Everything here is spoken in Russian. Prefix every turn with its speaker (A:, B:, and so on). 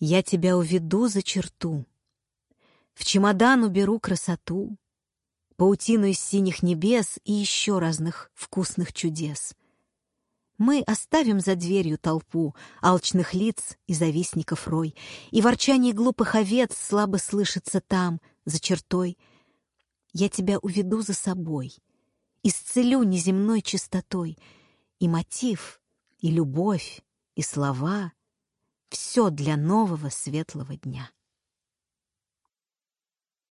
A: Я тебя уведу за черту, В чемодан уберу красоту, Паутину из синих небес И еще разных вкусных чудес. Мы оставим за дверью толпу Алчных лиц и завистников рой, И ворчание глупых овец Слабо слышится там, за чертой. Я тебя уведу за собой, Исцелю неземной чистотой, И мотив, и любовь, и слова — все для нового светлого дня.